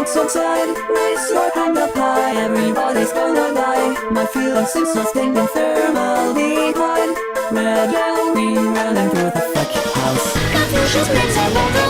Once outside, raise your hand up high Everybody's gonna die My feelings seems not standing firm I'll be fine Red, yellow, green, running through the fucking house. Confusion's brings a